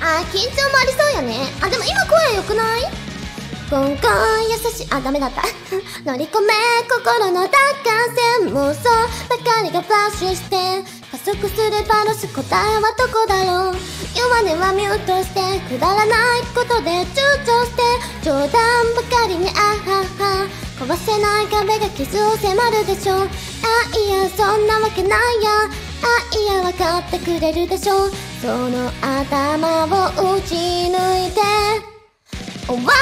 あ緊張もありそうよね。あでも今声良くない？コンコン優しい。あダメだった。乗り込め。心の奪還戦妄想ばかりがフラッシュして。加速するバロス答えはどこだろう？弱音はミュートして。くだらないことで躊躇して。冗談ばかりにあはは。壊せない壁が傷を迫るでしょう。あいやそんなわけないや。あいや分かってくれるでしょう。その頭を打ち抜いて。終わんない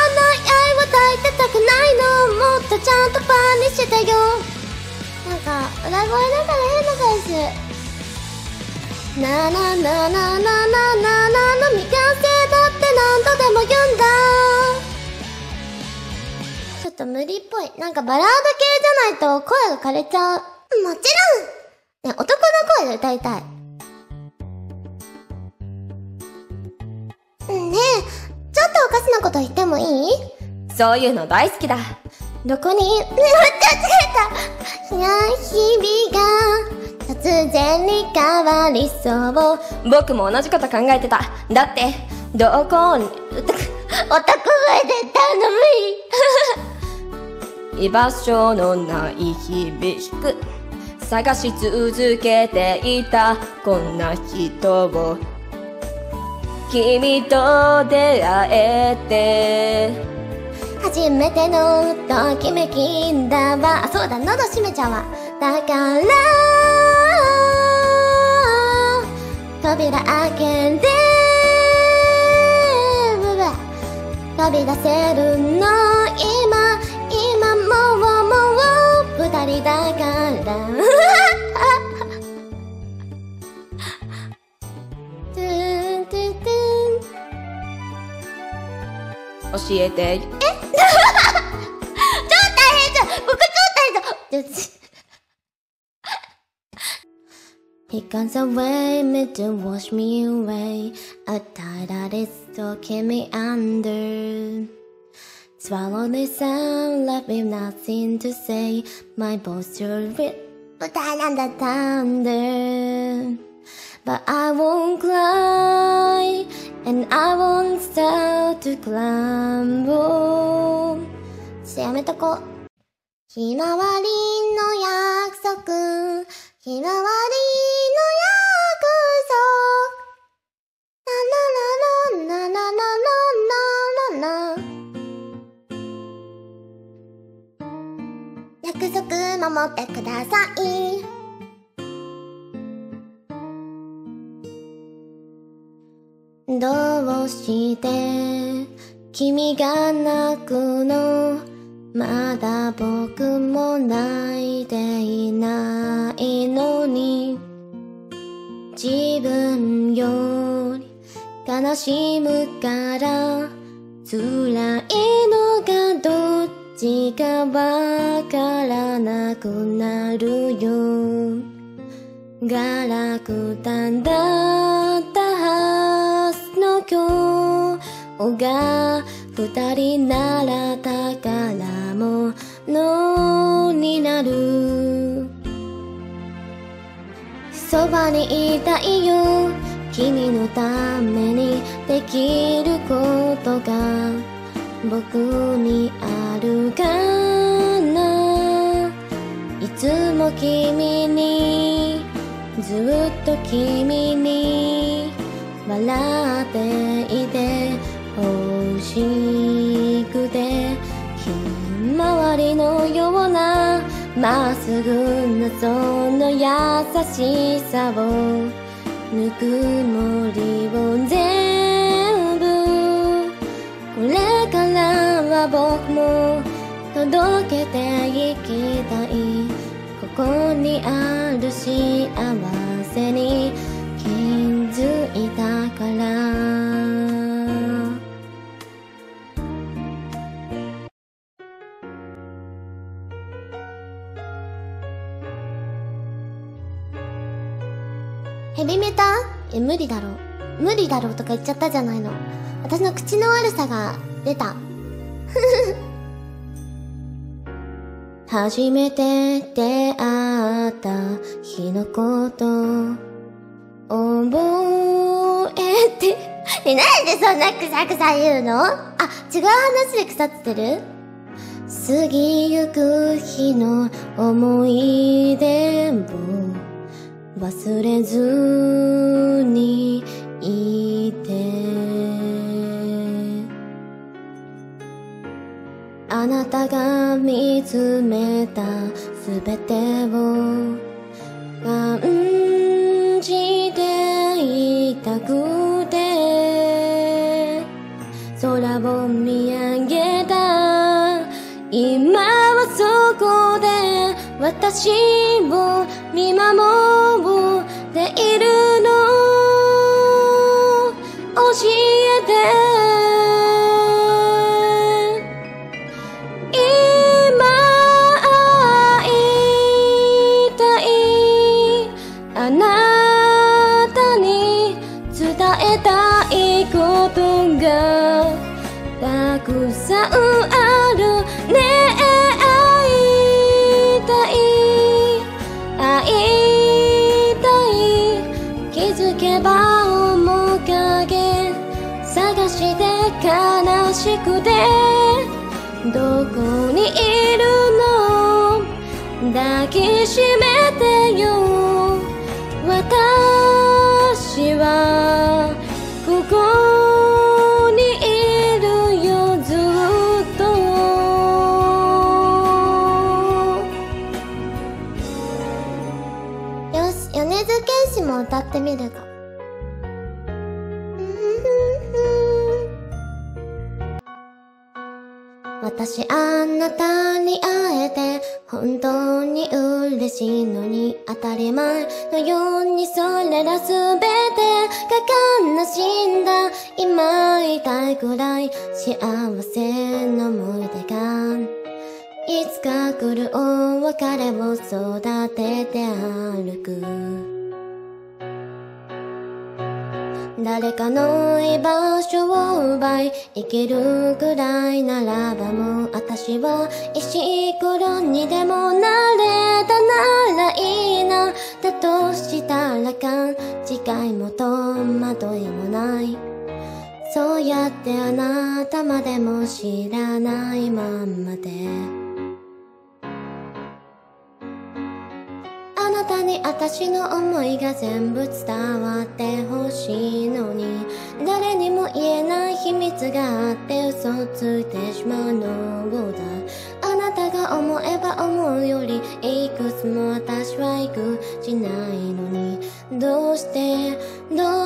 愛を抱いてたくないの。もっとちゃんとパンにしてよ。なんか裏声だから変な感じななななななななな未完成だってと無理っぽい。なんかバラード系じゃないと声が枯れちゃう。もちろん。ね男の声で歌いたい。ねえちょっとおかしなこと言ってもいい？そういうの大好きだ。どこに、ね、間違えたいや、日々が、突然に変わりそう。僕も同じこと考えてた。だって、どこに、男声で頼む居場所のない日々く探し続けていたこんな人を。君と出会えて。初めてのときめきんだわ。あ、そうだ、喉閉めちゃうわ。だから、扉開けて、飛び出せるの今、二人だから。教えて超大変じゃん僕超大変じゃん He comes away, me to wash me away. A tide that is keep me under. Swallow the sound, left with nothing to say. My posture with but I under thunder. But I won't cry, and I won't start to climb. ちょっとやめとこう。ひまわりの約束、ひまわりの約束。 約束守ってください。どうして君が泣くのまだ僕も泣いていないのに自分より悲しむから辛いちかわからなくなるよ。ガラクタンだったはずの今日。が二人なら宝物になる。そばにいたいよ。君のためにできることが僕にあるかな？いつも君にずっと君に笑っていて欲しくてひまわりのようなまっすぐなその優しさをぬくもりを全僕も届けていきたいここにある幸せに気づいたからヘビメタ？え、無理だろう。無理だろうとか言っちゃったじゃないの。私の口の悪さが出た。初めて出会った日のこと。覚えてえ、なんでそんなくさくさ言うの？あ、違う話で腐ってる？過ぎゆく日の思い出を忘れずにいたが見つめたすべてを感じていたくて空を見上げた。今はそこで私を見守っている。がたくさんあるねえ会いたい会いたい気づけば面影探して悲しくてどこにいるの抱きしめってみるか 私あなたに会えて本当に嬉しいのに当たり前のようにそれらすべてが悲しんだ今痛いくらい幸せな思い出がいつか来るお別れを育てて歩く。誰かの居場所を奪い生きるくらいならばもう私は石ころにでもなれたならいいな。だとしたら勘違いも戸惑いもない。そうやってあなたまでも知らないままで。なたに私の思いが全部伝わってほしいのに。誰にも言えない秘密があって嘘ついてしまうのだ。あなたが思えば思うよりいくつも私はいくしないのに。どうしてどうして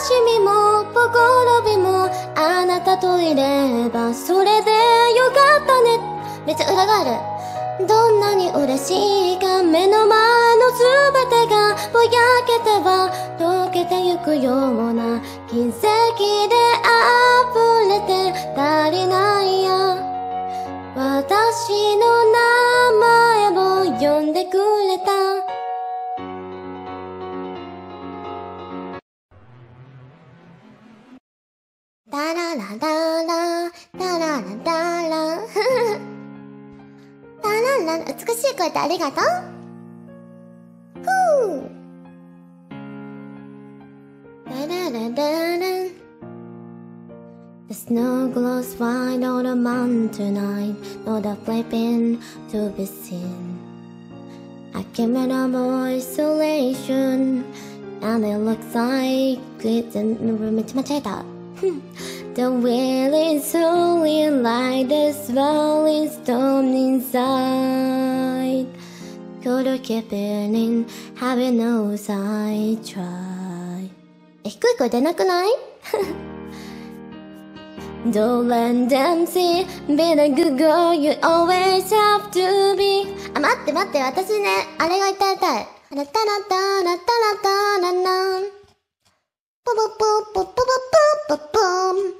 しみもほころびもあなたといればそれでよかったね。めっちゃ裏がある。どんなに嬉しいか目の前の全てがぼやけては溶けてゆくような金石ダララ、美しい声でありがとう。ふう。ダララダラ。The snow glows white on the mountain tonight, not a flipping to be seen. I came out of isolation, and it looks like it's in the room. めっちゃ間違えた。The wheel is only like the swelling storm inside. Could keep it in, having no I try. え、低い声出なくない Don't let them see, be the good girl you always have to be. あ、待って待って、私ね、あれが歌いたい。ラタラタラタラタララン。ポポポポポポポポポン。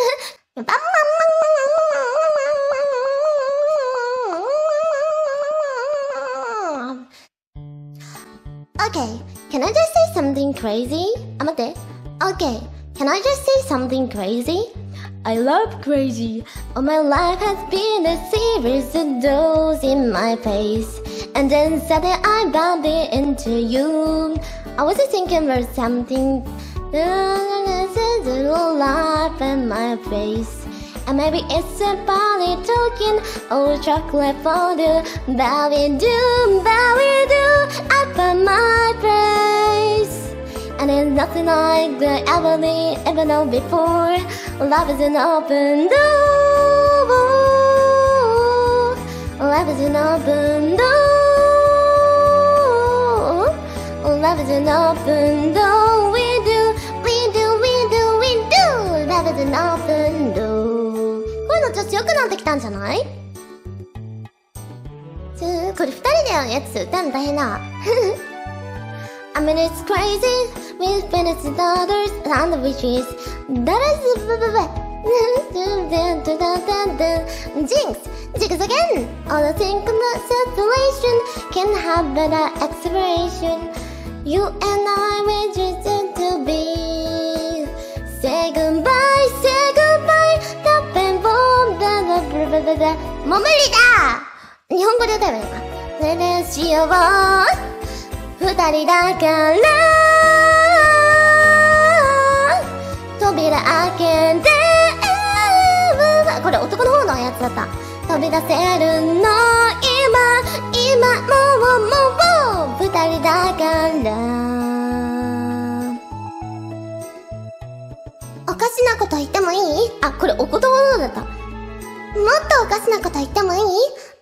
Okay, can I just say something crazy? I'm okay. Okay, can I just say something crazy? I love crazy. All my life has been a series of doors in my face. And then suddenly I bumped into you. I was thinking about something little laugh in my face. And maybe it's a body talking or chocolate fondue. Bowie do, bowie do, up on my face. And it's nothing like the agony ever known before. Love is an open door. Love is an open door. Love is an open door. with an open do 声の調子良くなってきたんじゃないこれ二人でやるやつ歌うの大変だわ I mean it's crazy with minutes and others and witches That is b b b Jinx! Jigs again! All the things in the situation can have better exploration.You and I will just ブブブもう無理だ日本語で歌えばいいのか。ねえねえしよう。二人だから。扉開けて。これ男の方のやつだった。飛び出せるの今、今、もう、もう、もう、二人だから。おかしなこと言ってもいい？あ、これお言葉だった。っとおかしなこと言ってもいい？